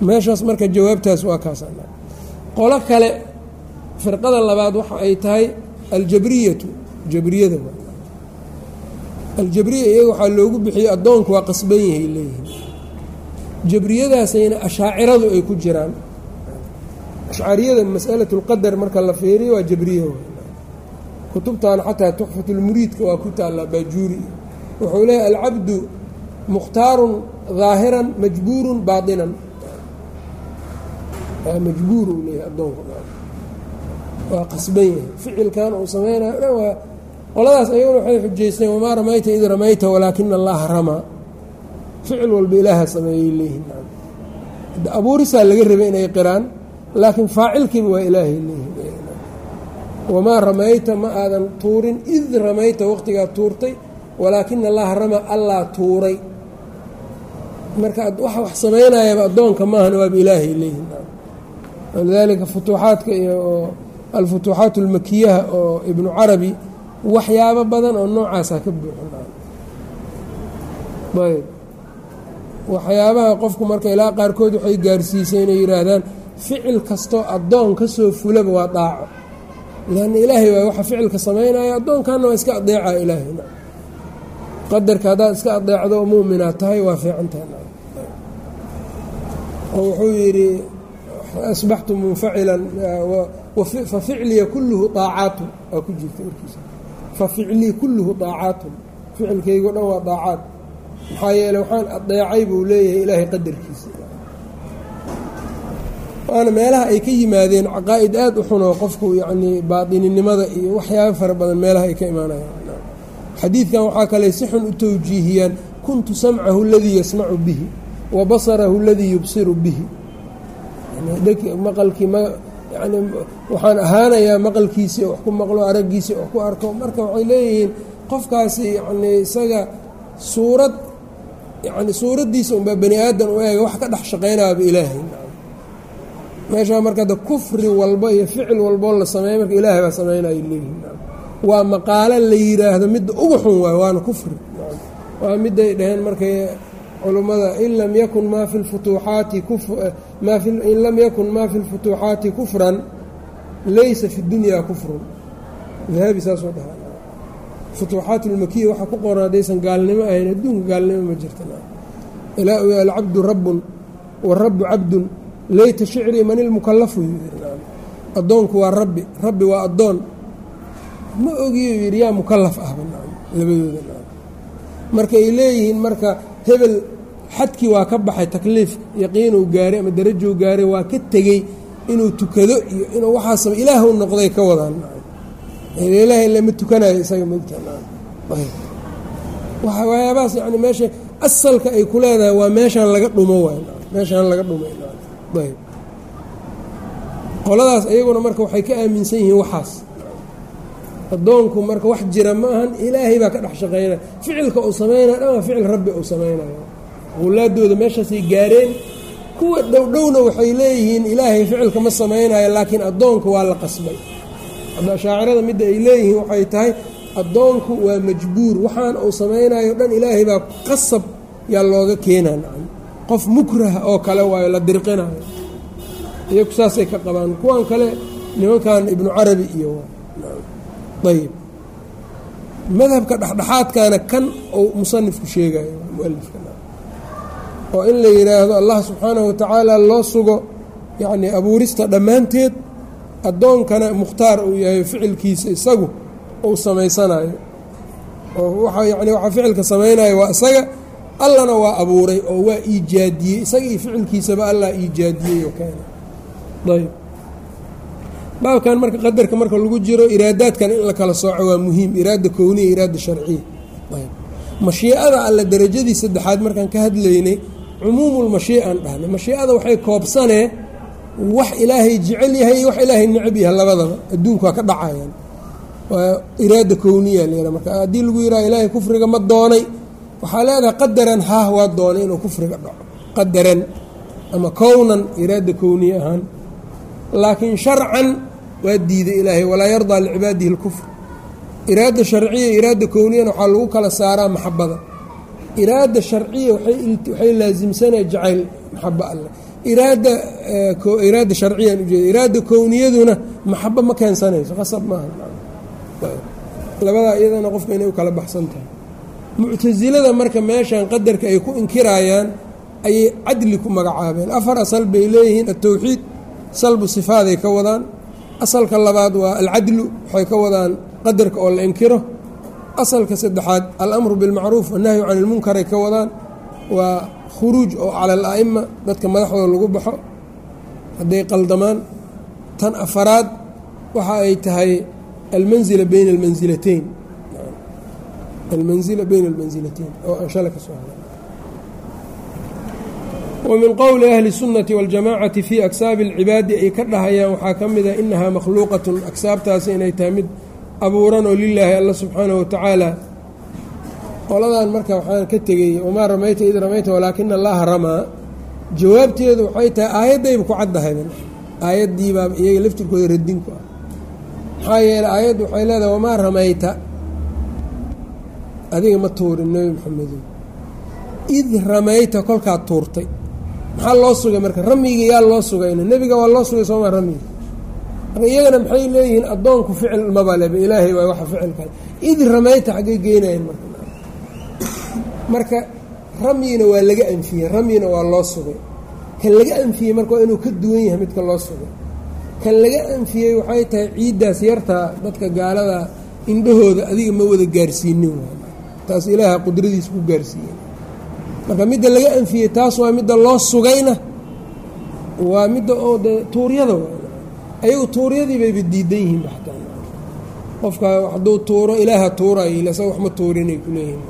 [SPEAKER 1] Meeshaas marka jawaabtaas waa kaas. Qolo kale firqada labaad waxa ay tahay aljabriyatu jabriyada aljabriya iyaga waxaa loogu bixiyey addoonku waa qasban yahay leeyihiin jabriyadaasayna ashaaciradu ay ku jiraan ashcariyada masalatu lqadar marka la fiiriyo waa jabriya kutubtan xataa tuxfatulmuriidka waa ku taallaa baajuuri wuxuu leeyahy alcabdu mukhtaarun daahiran majbuurun baainan majbuur uu leeyahay addoonku. Waa qasban yahay. Ficilkan uu samaynayo dhan waa qoladaas ayaguna waxay xujaysteen wamaa ramayta id ramayta walaakina allaha ramaa ficil walba ilaaha sameeyey leeyihiin abuurisaa laga rabay inay qiraan laakiin faacilkiiba waa ilaahay leeyihiin wamaa ramayta ma aadan tuurin id ramayta waqtigaa tuurtay walaakina allaha ramaa allaa tuuray. Marka waxa wax samaynayaba addoonka maahan waaba ilaahay leeyihiin walidaalika futuuxaadka iyo alfutuuxaat almakiyaha oo ibnu carabi waxyaabo badan oo noocaasaa ka buuxin ayb. Waxyaabaha qofku marka ilaa qaarkood waxay gaarsiisay inay yidhaahdaan ficil kastoo addoon ka soo fulaba waa daaco lanna ilaahay waa waxa ficilka samaynaya addoonkanna waa iska adeecaa ilaahay. Qadarka haddaad iska adeecdo oo mu'minaad tahay waa fiicantahay oo wuxuu yidhi asbaxtu munfacilan faficliya kulluhu aacaatun waa ku jirta warkiisa. Faficlii kulluhu aacaatun ficilkaygo dhan waa daacaad. Maxaa yeele waxaan adeecay buu leeyahay ilaahay qadarkiisa waana meelaha ay ka yimaadeen caqaa'id aad u xunoo qofku yacnii baadininimada iyo waxyaaba fara badan meelaha ay ka imaanayaan. Xadiidkan waxaa kale si xun u tawjiihiyaan kuntu samcahu aladii yasmacu bihi wa basarahu aladii yubsiru bihi. Maqalkii yani waxaan ahaanayaa maqalkiisii wax ku maqlo araggiisii wax ku arko. Marka waxay leeyihiin qofkaasi yani isaga suurad yani suuraddiisa unbaa bani aadan u eega wax ka dhex shaqaynaaba ilaahay meeshaa marka da kufri walba iyo ficil walboo la sameeya marka ilaahay baa sameynaya leeyihiin waa maqaalo la yidhaahdo midda ugu xun waay waana kufri. Waa miday dhaheen markay culummada in lam yakun maa fi lfutuuxaati in lam yakun maa fi lfutuuxaati kufran laysa fi dunyaa kufrun. Dahabi saasoo dhaha futuuxaat ulmakiya waxaa ku qoran haddaysan gaalnimo ahayn adduunka gaalnimo ma jirta. Ilaa u alcabdu rabbun warabu cabdun leyta shicrii man ilmukalafu addoonku waa rabbi rabbi waa addoon. Ma ogiyo yidhi yaa mukalaf ahba labadooda markaay leeyihiin marka hebel xadkii waa ka baxay takliif yaqiinuu gaaray ama darajou gaaray waa ka tegey inuu tukado iyo inuu waxaasaba ilaahw noqday ka wadaan ilaahay lama tukanayo isaga mogtawaayaabahaas yani meesha asalka ay ku leedahay waa meeshaan laga dhumo waay meeshaan laga dhumay qoladaas iyaguna marka waxay ka aaminsan yihiin waxaas. Addoonku marka wax jira ma ahan ilaahay baa ka dhex shaqeynaya. Ficilka uu samaynaya dhan ficil rabbi uu samaynayo. Awlaadooda meeshaasay gaareen kuwa dhowdhowna waxay leeyihiin ilaahay ficilka ma samaynayo laakiin addoonka waa la qasbay. Hadda shaacirada midda ay leeyihiin waxay tahay addoonku waa majbuur. Waxaan uu samaynayo dhan ilaahay baa qasab yaa looga keenaa qof mukraha oo kale waayo la dirqinayo iyaku saasay ka qabaan. Kuwan kale nimankan ibnu carabi iyo ayb madhabka dhexdhexaadkana kan uu musanifku sheegayo mualifka oo in la yidhaahdo allah subxaanahu watacaala loo sugo yacni abuurista dhammaanteed. Addoonkana mukhtaar uu yahay ficilkiisa isagu uu samaysanayo. Oo waxa yani waxaa ficilka samaynayo waa isaga allana waa abuuray oo waa iijaadiyey. Isaga iyo ficilkiisaba allah iijaadiyey oo keena ayb baabkan marka qadarka marka lagu jiro iraadaadkan in la kala sooco waa muhiim. Iraada kowniya iraada sharciya mashiicada alle darajadii saddexaad markaan ka hadlaynay cumuumulmashiican dhahnay. Mashiicada waxay koobsanee wax ilaahay jecel yahay iyo wax ilaahay necab yahay labadaba. Adduunku ka dhacayaan. Iraada kowniya la marka haddii lagu yidhaha ilaahay kufriga ma doonay waxaa leedahay qadaran haah waa doonay inuu kufriga dhaco. Qadaran ama kownan iraada kowniya ahaan. Laakiin sharcan waa diiday ilaahay walaa yardaa licibaadihi اlkufr iraada sharciya iraada kowniyana waxaa lagu kala saaraa maxabada. Iraada sharciya waxay laasimsanay jacayl maxabo alleh iraada iraada sharciyan ujeeda iraada kowniyaduna maxabo ma keensanayso qasab maaha. Labadaa iyadana qofka inay u kala baxsan tahay muctasilada marka meeshan qadarka ay ku inkiraayaan ayay cadli ku magacaabeen. Afar asal bay leeyihiin atowxiid salbu sifaaday ka wadaan. Asalka labaad waa alcadlu waxay ka wadaan qadarka oo la inkiro. Asalka saddexaad alamru bilmacruuf annahyu can ilmunkaray ka wadaan. Waa khuruuj oo cala ala'ima dadka madaxdooda lagu baxo. Hadday qaldamaan. Tan afaraad waxa ay tahay almanzila bayna almansilatayn almanzila bayna almansilatayn oo aan shala ka soo hadla wmin qowli ahli الsunnati waاljamacati fii aksaabi اlcibaadi ay ka dhahayaan waxaa ka mida inahaa makhluuqatun aksaabtaasi inay tahay mid abuuran oo lilaahi alla subxaanaه wa tacaala qoladan marka waxaan ka tegey wamaa ramayta id ramayta walaakina allaha ramaa jawaabteedu waxay tahay aayaddayba ku caddahay aayaddiibaa iyaga laftirkooda radinku ah maxaa yeeley aayaddu waxay leedahay wamaa ramayta adiga ma tuurin nebi maxamedo id ramayta kolkaad tuurtay. Maxaa loo sugay marka? Ramyiga yaa loo sugayna. Nebiga waa loo sugay sooma ramyiga marka iyagana maxay leeyihiin addoonku ficil mabaleba ilaahay waa waxa ficilka id ramayta xaggay geynayeen marka. Marka ramyina waa laga anfiyey ramyina waa loo sugay. Kan laga anfiyey marka waa inuu ka duwan yahay midka loo sugay. Kan laga anfiyey waxay tahay ciiddaas yartaa dadka gaalada indhahooda adiga ma wada gaarsiinin taas ilaaha qudradiisa ku gaarsiiyey. Marka midda laga anfiyey taas waa midda loo sugayna. Waa midda oo de tuuryada ayagu tuuryadii bayba diidan yihiin qofka hadduu tuuro ilaaha tuurayo ilasa wax ma tuurinay ku leeyihiin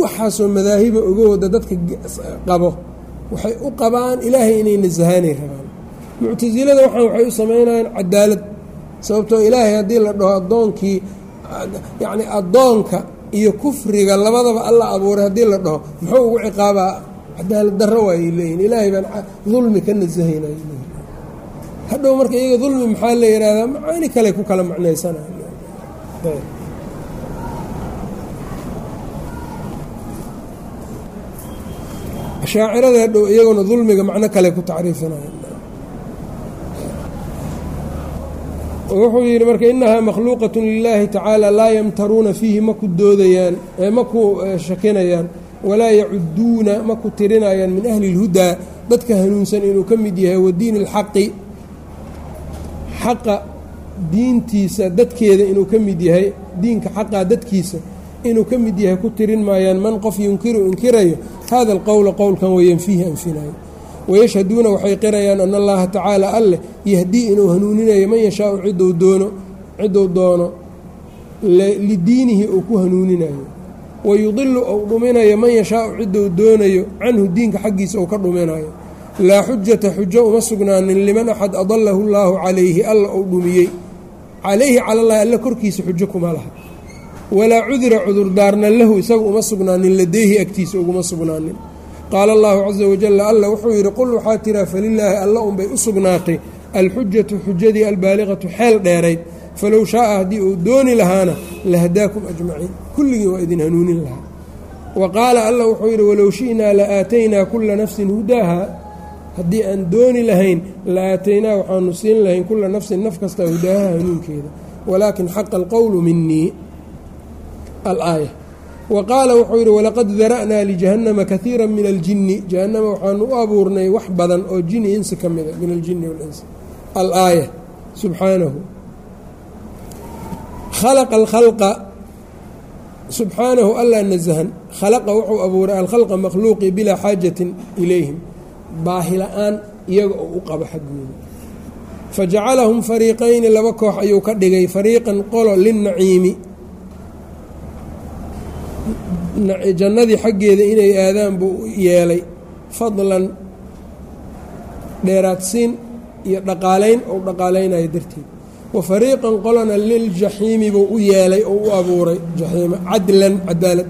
[SPEAKER 1] waxaasoo madaahiba ogahooda dadka qabo. Waxay u qabaan ilaahay inay nasahaanay rabaan. Muctasilada waxaan waxay u samaynayaan cadaalad sababtoo ilaahay haddii la dhaho addoonkii yacni addoonka iyo kufriga labadaba alla abuuray haddii la dhaho muxuu ugu ciqaabaa? Cadaalad darro waayay leeyihiin ilaahay baan dulmi ka nasahaynay hadhow marka iyaga dulmi maxaa la yidhaahdaa? Macaani kale ku kala macnaysanay ashaacirada hadhow iyaguna dulmiga macno kale ku tacriifinaya wuxuu yidhi marka inahaa makhluuqaة lilaahi tacaala laa yamtaruuna fiihi ma ku doodayaan ma ku shakinayaan walaa yacuduuna ma ku tirinayaan min ahli اlhudaa dadka hanuunsan inuu ka mid yahay wa diin اlxaqi xaqa diintiisa dadkeeda inuu ka mid yahay diinka xaqaa dadkiisa inuu ka mid yahay ku tirin maayaan man qof yunkiru inkirayo hada اlqowla qowlkan wayanfiihi anfinayo wayashhaduuna waxay qirayaan ana allaha tacaala alleh yahdii inuu hanuuninayo man yashaau cidou doono cidduu doono lidiinihi uu ku hanuuninayo wayudilu ou dhuminayo man yashaau cidduu doonayo canhu diinka xaggiisa uu ka dhuminayo laa xujata xujo uma sugnaanin liman axad adalahu llaahu calayhi alla ou dhumiyey calayhi cala llahi alla korkiisa xujo kuma laha walaa cudura cudurdaarna lahu isaga uma sugnaanin ladeyhi agtiisa uguma sugnaanin qaala allahu caza wajalla alla wuxuu yidhi qul waxaa tiraa falilaahi alla unbay u sugnaatay alxujatu xujadii albaaliqatu xeel dheerayd falow shaaa haddii uu dooni lahaana lahadaakum ajmaciin kulligii waa idin hanuunin lahaa wa qaala alla wuxuu yidhi walow shi'naa la aataynaa kulla nafsin hudaaha haddii aan dooni lahayn la aataynaa waxaanu siin lahayn kulla nafsin naf kasta hudaaha hanuunkeeda walaakin xaqa alqowlu minii alaaya wa qaala wuxuu yidhi walaqad dara'naa lijahannama kaiira min aljinni jahannama waxaanu u abuurnay wax badan oo jini insi ka mida min aljinni walinsi alaaya subxaanahu khalaqa alkhalqa subxaanahu allaa nasahan khalaqa wuxuu abuuray alkhalqa makhluuqi bilaa xaajatin ilayhim baahi la'aan iyaga oo u qabo xaggooda fajacalahum fariiqayni laba koox ayuu ka dhigay fariiqan qolo linnaciimi jannadii xaggeeda inay aadaan buu yeelay fadlan dheeraadsiin iyo dhaqaalayn ou dhaqaalaynayo darteed. Wa fariiqan qolana liljaxiimi buu u yeelay oo u abuuray jaxiima cadlan cadaalad.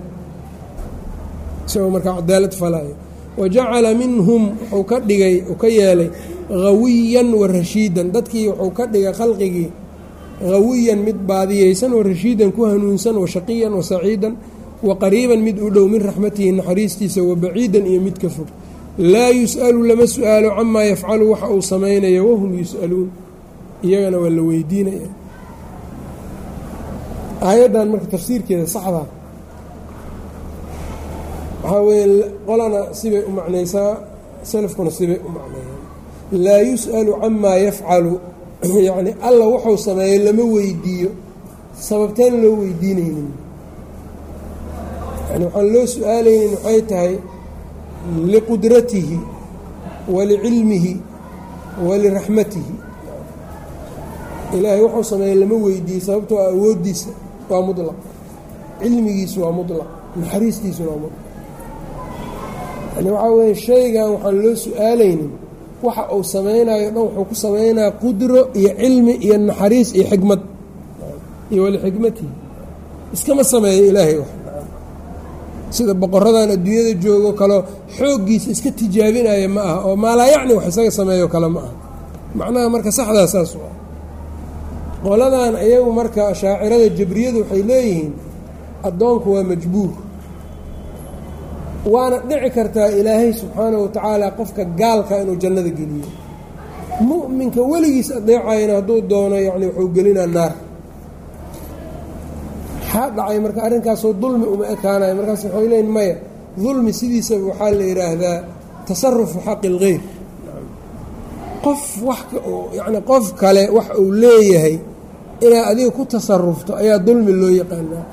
[SPEAKER 1] Isagoo markaa cadaalad falaayo. Wa jacala minhum wuxuu ka dhigay uu ka yeelay hawiyan wa rashiidan. Dadkii wuxuu ka dhigay khalqigii hawiyan mid baadiyeysan wa rashiidan ku hanuunsan wa shaqiyan wa saciidan wa qariiban mid u dhow min raxmatihi naxariistiisa wa baciidan iyo mid ka fog. Laa yus'alu lama su'aalo camaa yafcalu waxa uu samaynayo wahum yus'aluun. Iyagana waa la weydiinaya aayaddan marka tafsiirkeeda saxdaa waxaa weeye qolana sibay u macnaysaa salafkuna sibay u macneeyaan laa yus'alu camaa yafcalu yacni alla wuxuu sameeyey lama weydiiyo. Sababteen loo weydiinaynin yani waxaan loo su'aalaynin waxay tahay liqudratihi walicilmihi waliraxmatihi ilaahay wuxuu sameeyey lama weydiiyey sababtoo a awooddiisa waa mudlaq cilmigiisu waa mudlaq naxariistiisuna waa mudlaq yani waxaa weeye shaygan waxaan loo su'aalaynin waxa uu samaynayo dhan wuxuu ku samaynaya qudro iyo cilmi iyo naxariis iyo xikmad iyo walixikmatihi iskama sameeyo ilaahay wax sida boqoradan adduunyada joogo kaleo xooggiisa iska tijaabinaya ma aha oo maalaa yacni wax isaga sameeyo kale ma aha. Macnaha marka saxdaa saas u ah qoladan iyagu marka shaacirada jabriyadu waxay leeyihiin addoonku waa majbuur. Waana dhici kartaa ilaahay subxaanahu watacaala qofka gaalka inuu jannada geliyo. Mu'minka weligiis adeecayna hadduu doono yacni wuxuu gelinaa naar maxaa dhacay marka arrinkaasoo dulmi uma ekaanayo? Markaas waxay leeyiin maya dulmi sidiisaba waxaa la yidhaahdaa tasarufu xaqi اlgeyr qof wax yacni qof kale wax uu leeyahay inaad adiga ku tasarufto ayaa dulmi loo yaqaanaa.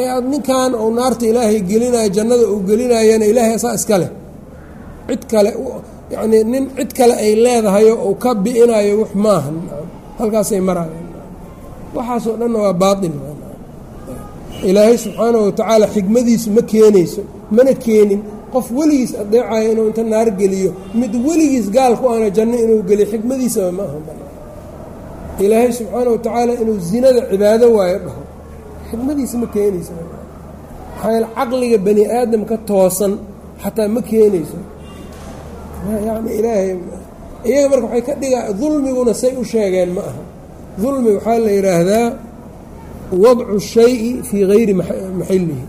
[SPEAKER 1] Ee aad ninkan uu naarta ilaahay gelinayo jannada uu gelinayana ilaahay asaa iska leh. Cid kale yacnii nin cid kale ay leedahayo uu ka bi'inayo wax maahan halkaasay marayaan. Waxaasoo dhanna waa baatil ilaahay subxaanahu watacaala xikmadiisu ma keenayso mana keenin. Qof weligiis adeecayo inuu inta naar geliyo mid weligiis gaal ku aana janno inuu geliyo xikmadiisaba ma aha. Ilaahay subxaana wa tacaala inuu zinada cibaado waayo dhaho. Xikmadiisa ma keenayso. Maxaa caqliga bani aadamka toosan xataa ma keenayso. Yani ilaahay iyaga marka waxay ka dhigaa dulmiguna say u sheegeen ma aha. Dulmi waxaa la yidhaahdaa wadcu shayi fii gayri maxilihi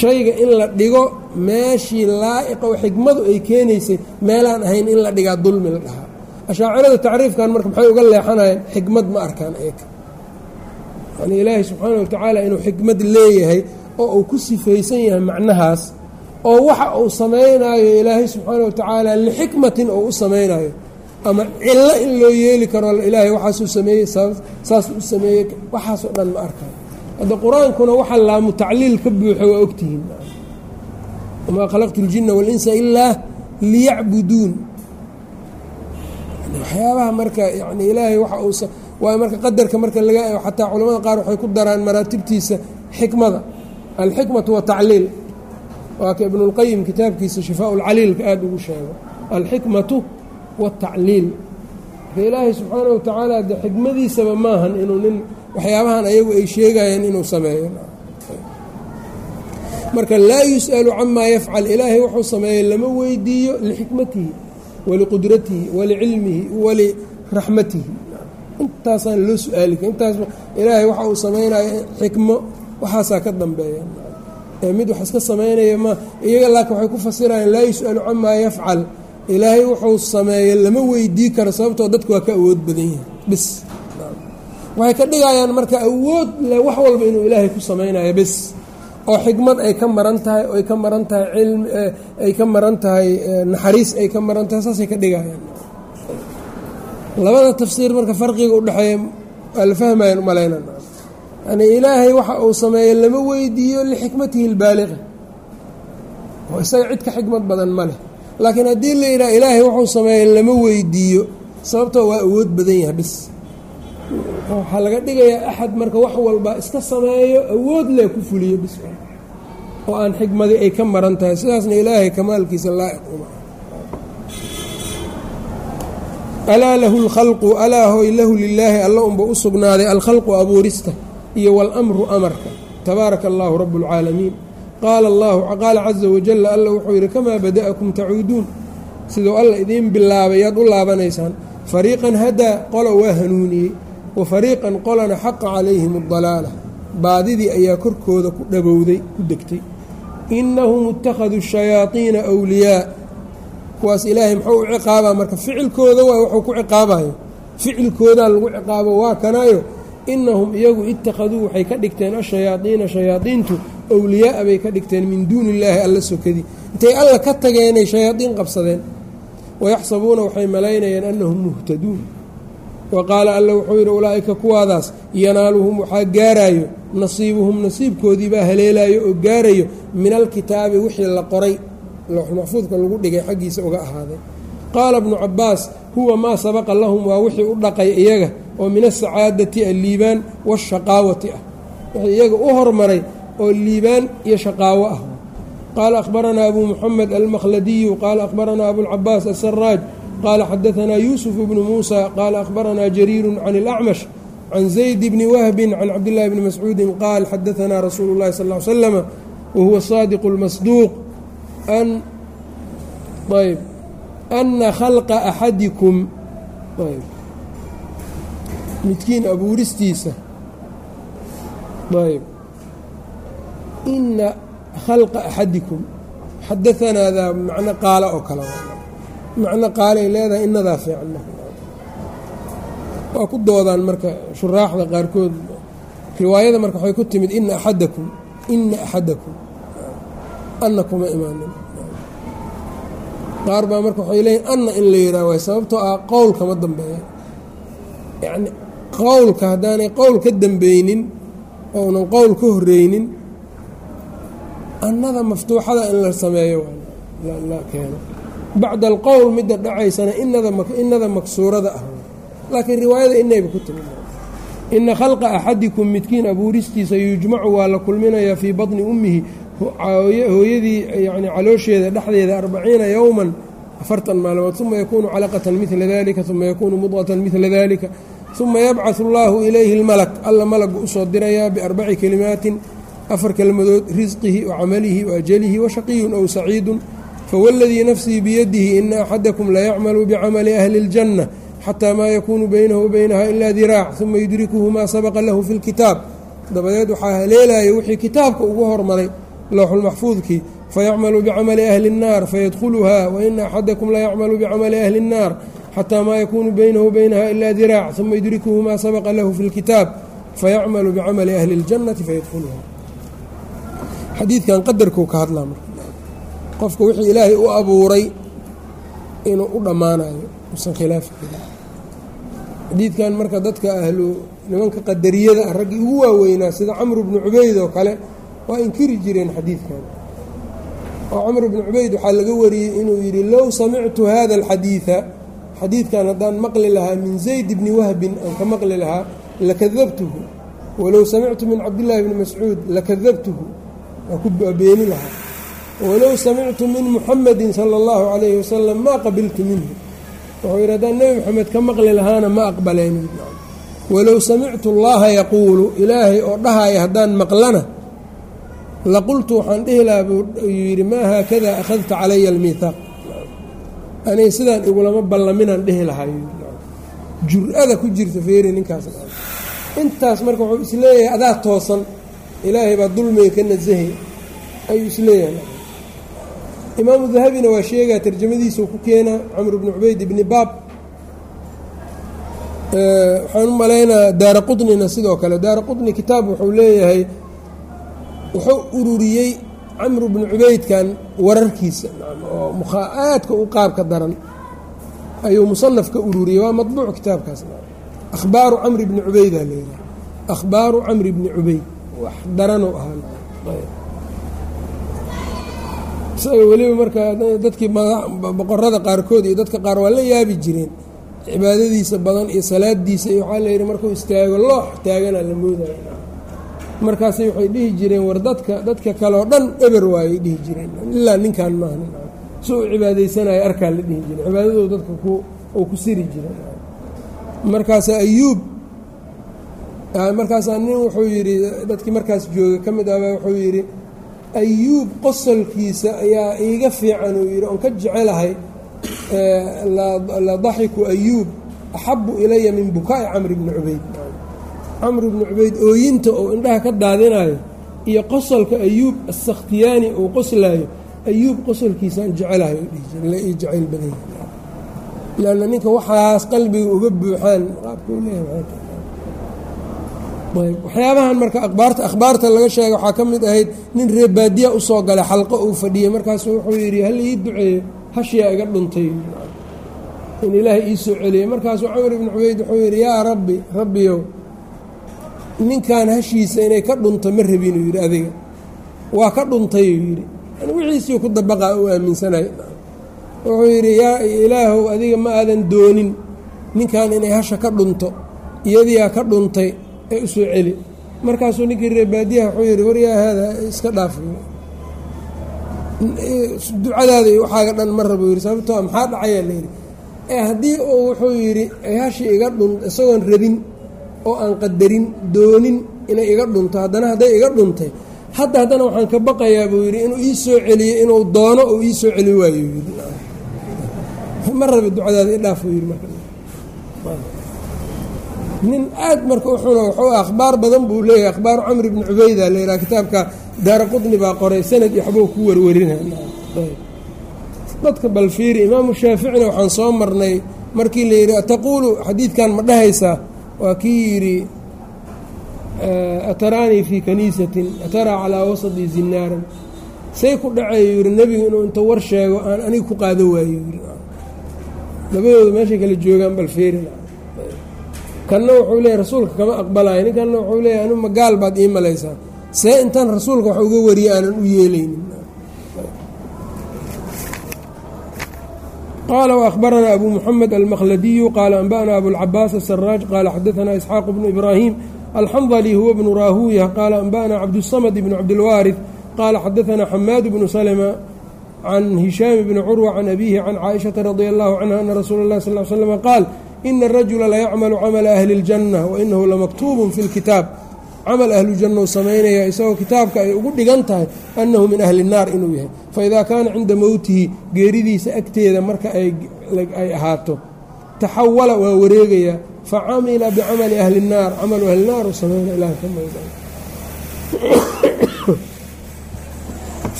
[SPEAKER 1] shayga in la dhigo meeshii laa'iqa oo xikmadu ay keenaysay meelaan ahayn in la dhigaa dulmi la dhahaa. Ashaacirada tacriifkan marka maxay uga leexanayaan? Xikmad ma arkaan eeka yani ilaahay subxaana wa tacaala inuu xikmad leeyahay oo uu ku sifaysan yahay macnahaas oo waxa uu samaynayo ilaahay subxaana wa tacaala lixikmatin oo u samaynayo ama cillo in loo yeeli karo ilaahay waxaasuu sameeyey saasuu u sameeyey waxaasoo dhan ma arkayo hadda qur'aankuna waxa laamu tacliil ka buuxo waa ogtihiin. Wamaa khalaqtu اljina waاlinsa ilaa liyacbuduun. Waxyaabaha marka yani ilaahay waayo marka qadarka marka laga xataa culamada qaar waxay ku daraan maraatibtiisa xikmada. Alxikmatu watacliil waa ka ibnulqayim kitaabkiisa shifaa lcaliilka aada ugu sheego. Alxikmatu waatacliil marka ilaahay subxaana watacaala de xikmadiisaba maahan inuu nin waxyaabahan ayagu ay sheegayeen inuu sameeyo. Marka laa yus'alu camaa yafcal. Ilaahay wuxuu sameeyey lama weydiiyo lixikmatihi waliqudratihi walicilmihi waliraxmatihi intaasaan loo su'aali kar intaas ilaahay waxa uu samaynayo xikmo waxaasaa ka dambeeya. Mid wax iska samaynaya ma iyaga laakiin waxay ku fasirayaan laa yus'alu camaa yafcal ilaahay wuxuu sameeyey lama weydii karo sababtoo dadku waa ka awood badan yahay bis. Waxay ka dhigayaan marka awood le wax walba inuu ilaahay ku samaynayo bis. Oo xikmad ay ka maran tahay oo ay ka maran tahay cilmi ay ka maran tahay naxariis ay ka maran tahay saasay ka dhigayaan. Labada tafsiir marka farqiga udhexeeya waa la fahmayan umalayna yani ilaahay waxa uu sameeyey lama weydiiyo lixikmatihi اlbaaliqa oo isaga cid ka xikmad badan ma leh laakiin haddii la yidhaha ilaahay wuxuu sameeyey lama weydiiyo sababtoo waa awood badan yahay bis waxaa laga dhigayaa axad marka wax walba iska sameeyo awood leh ku fuliyo bis oo aan xikmadii ay ka maran tahay sidaasna ilaahay kamaalkiisa laa'iq uma alaa lahu lkhalqu alaa hoy lahu lilaahi alla unba u sugnaaday alkhalqu abuurista iyo walamru amarka. Tabaaraka allaahu rabu اlcaalamiin qaala caza wajala alla wuxuu yidhi kamaa bada'akum tacuuduun siduu alla idiin bilaabay yaad u laabanaysaan fariiqan hadaa qola waa hanuuniyey wa fariiqan qolana xaqa calayhim اdalaala baadidii ayaa korkooda ku dhabowday ku degtay inahum ittakhaduu shayaaiina wliyaa kuwaas ilaahay muxuu u ciqaabaa marka ficilkooda waa wuxuu ku ciqaabayo ficilkoodaa lagu ciqaabo waa kanaayo inahum iyagu ittakhaduu waxay ka dhigteen ashayaadiina shayaadiintu awliyaaa bay ka dhigteen min duuni illaahi alla sokadii. Intay alla ka tageenay shayaadiin qabsadeen. Wayaxsabuuna waxay malaynayeen annahum muhtaduun. Wa qaala alla wuxuu yidhi ulaa'ika kuwaadaas yanaaluhum waxaa gaarayo nasiibuhum nasiibkoodii baa haleelayo oo gaarayo min alkitaabi wixii la qoray lowxulmaxfuudka lagu dhigay xaggiisa uga ahaaday qaala bnu cabaas huwa maa sabaqa lahum waa wixii u dhaqay iyaga oo min asacaadati alliibaan waashaqaawati ah. Wixii iyaga u hormaray oo liibaan iyo shaqaawo ah. Qaala akhbaranaa abu muxamed almakhladiyu qaala akhbaranaa abulcabaas asaraaj qaala xadaanaa yuusuf bnu muusa qaala akhbaranaa jariiru can اlacmash can zayd bni wahbin can cabdillahi bni mascuudin qaal xadaanaa rasuulu llahi sal l slama wahuwa saadiqu اlmasduuq an ayb ana khalqa axadikum ayb midkiin abuuristiisa ayb ina khalqa axadikum. Xadaanaadaa macno qaala oo kale. Macno qaalay leedahay inadaa fiican waa ku doodaan marka shuraaxda qaarkood. Riwaayada marka waxay ku timid ina axadakum ina axadakum anna kuma imaanin. Qaar baa marka waxay leeyihiin anna in la yidhaha waay sababtoo ah qowl kama dambeeya. Yacni qowlka haddaanay qowl ka dambeynin ounan qowl ka horreynin annada maftuuxada in la sameeyo la keeno. Bacda alqowl midda dhacaysana inada maksuurada ah. Laakiin riwaayada inayba ku timi ina khalqa axadikum midkiin abuuristiisa yujmacu waa la kulminayaa fii batni ummihi. Hooyadii yani caloosheeda dhexdeeda arbaciina yowman afartan maalmood uma yakuunu calaqatan mila dalika uma yakuunu mudqatan mila dalika uma yabcau allahu ilayhi اlmalak alla malagu u soo dirayaa biarbaci kalimaatin afar kelmadood risqihi wa camalihi wa ajalihi wa shaqiyun ow saciidun fawladii nafsii biyadihi ina axadakum layacmalu bicamali ahli اljanة xataa maa yakuunu baynahu wabaynaha ilaa diraac uma yudrikuhu maa sabaqa lahu fi اlkitaab dabadeed waxaa haleelaya wixii kitaabka ugu hormaray lowxulmaxfuudkii fayacmalu bicamali ahli الnaar fayadkhuluha waina axadakum layacmalu bicamali ahli الnaar xataa maa yakuunu baynahu wabaynaha ilaa diraac uma yudrikuhu maa sabaqa lahu fi اlkitaab fayacmalu bicamali ahli اljannati fayadkhuluha xadiidkan qadarkuu ka hadlaa marka. Qofka wixii ilaahay u abuuray inuu u dhammaanayo usan khilaafi karin xadiidkan marka dadka ahlu nimanka qadariyada ah raggii ugu waaweynaa sida camru bnu cubayd oo kale waa inkiri jireen xadiidkan. Oo camr bnu cubayd waxaa laga wariyey inuu yidhi low samictu hada alxadiida xadiidkan haddaan maqli lahaa min zayd bni wahbin aan ka maqli lahaa lakadabtuhu walow samictu min cabdillaahi bni mascuud lakadabtuhu waa beeni lahaa. Walow samictu min muxamedin sala allahu calayhi wasalam maa qabiltu minhu. Wuxuu yidhi haddaan nebi moxamed ka maqli lahaana ma aqbalaynin walow samictu allaha yaquulu ilaahay oo dhahaya haddaan maqlana laqultu waxaan dhihi lahaa buu yidhi maa haakada akhadta calaya almiihaaq aniga sidaan igulama ballaminaan dhihi lahaa jur-ada ku jirta feeri ninkaas. Intaas marka wuxuu is leeyahay adaa toosan ilaahay baa dulmiga ka nasahay. Ayuu is leeyahay imaamu dahabina waa sheegaa tarjamadiisau ku keenaa camr bni cubayd ibni baab. Waxaan u malaynaa daara qudnina sidoo kale. Daara qudni kitaab wuxuu leeyahay wuxuu ururiyey camru bni cubaydkan wararkiisa oo mukhaaadka u qaabka daran. Ayuu musanaf ka ururiyey waa madbuuc kitaabkaas ahbaaru camri bni cubeyda leeyahay. Ahbaaru camri bni cubeyd wax daranuu ahaa weliba marka dadkii boqorada qaarkood iyo dadka qaar waa la yaabi jireen. Cibaadadiisa badan iyo salaadiisa iyo waxaa layidhi markuu istaago loox taagana la moodaya. Markaasay waxay dhihi jireen war dadka dadka kale oo dhan eber waayay dhihi jireen. Ilaa ninkan maaha si uu cibaadaysanayo arkaa la dhihi jiray. Cibaadadou dadka uu ku siri jiray. Markaasa ayuub markaasaa nin wuxuu yidhi dadkii markaas joogay ka mid ahba wuxuu yidhi ayuub qosolkiisa ayaa iiga fiican uu yidhi oon ka jecelahay la daxiku ayuub axabu ilaya min bukaa'i camri bni cubayd. Camr bni cubayd ooyinta oo indhaha ka daadinayo iyo qosolka ayuub asakhtiyaani uu qoslaayo ayuub qosolkiisaan jecelahay la ii jacayl badanya lanna ninka waxaas qalbiga uga buuxaan waxyaabahan marka abaarta akhbaarta laga sheegay waxaa ka mid ahayd nin reebaadiya u soo galay xalqo uu fadhiyey markaasu wuxuu yidhi hal ii duceeyo? Hashiyaa iga dhuntay. In ilaahay ii soo celiyey markaasuu camr ibni cubayd wuxuu yidhi yaa rabbi rabbiyow ninkan hashiisa inay ka dhunto ma rabin uu yidhi adiga. Waa ka dhuntay uu yidhi. Wixiisii ku dabaqaa u aaminsanay wuxuu yidhi yaa ilaahow adiga ma aadan doonin ninkan inay hasha ka dhunto iyadiyaa ka dhuntay ee u soo celi. Markaasuu ninkii reebaadiyaha wuxuu yidhi war yaa haada iska dhaaf. Ducadaada iyo waxaaga dhan ma rabo yidhi sababtoo maxaa dhacayaa layidhi ee haddii uu wuxuu yidhi hashi iga dhun isagoon rabin oo aan qadarin doonin inay iga dhunto haddana hadday iga dhuntay hadda haddana waxaan ka baqayaa buu yidhi inuu ii soo celiyo inuu doono uu ii soo celi waayo yidhi. Ma rabi ducadaada idhaaf uu yidhi marka nin aad marka u xuno wuxuu akhbaar badan buu leeyahay. Akhbaaru camr bni cubayda la yidhaha kitaabka daara qudni baa qoray sanad iyo waxbuu ku warwarina dadka imaamu shaaficina waxaan soo marnay markii la yidhi ataquulu xadiidkan ma dhahaysaa waa kii yidhi ataraanii fii kaniisatin ataraa calaa wasadi zinaaran say ku dhaceeyo yidhi nebigu inuu inta war sheego aan aniga ku qaado waayo. Yidhi labadooda meeshay kala joogaan balfiiri kanna wuxuu leeyahy rasuulka kama aqbalayo ninkanna wuxuu leeyahy anu magaal baad ii malaysaa see intaan rasuulka wax uga wariye aanan u yeelaynin qaala وأخbaranaa abu mحamed almkladiyu qaala anba'na abulcabaas الsaraaj qaala xadaثna isxaaq bnu ibraahim alxandli huwa bnu raahuuya qaala anba'na cabdالsamd bn cabdilwaariث qaala xadaثna xamaad bnu slma can hishaam bni curwa can abihi can caaishaةa radi allahu canha ana rasuula اlah sal slm qaal ina الrajula layacmalu camla ahli اljanة wainahu lamaktuub fi اlkitaab camal ahlu jannou samaynaya isagoo kitaabka ay ugu dhigan tahay annahu min ahli الnaar inuu yahay faidaa kaana cinda mowtihi geeridiisa agteeda marka ay ahaato taxawala waa wareegayaa facamila bicamali ahli الnaar camalu ahli naar u samayna ilah ka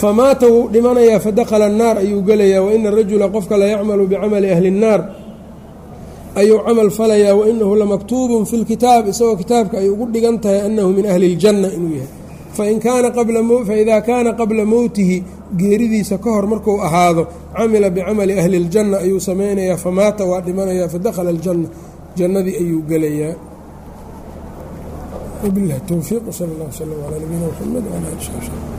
[SPEAKER 1] famaata wuu dhimanayaa fadakhala الnaar ayuu gelayaa waina rajula qofka la yacmalu bicamali ahli الnaar ayuu camal falayaa wainahu lamaktuubun fi lkitaab isagoo kitaabka ay ugu dhigan tahay annahu min ahli اljanna inuu yahay faida kaana qabla mowtihi geeridiisa ka hor marku ahaado camila bicamali ahli اljanna ayuu samaynayaa famaata waa dhimanayaa fadakhala اljanna jannadii ayuu gelayaa wbilahi towfiiq sal اllah slm alaa nabiyina mxamed wala ali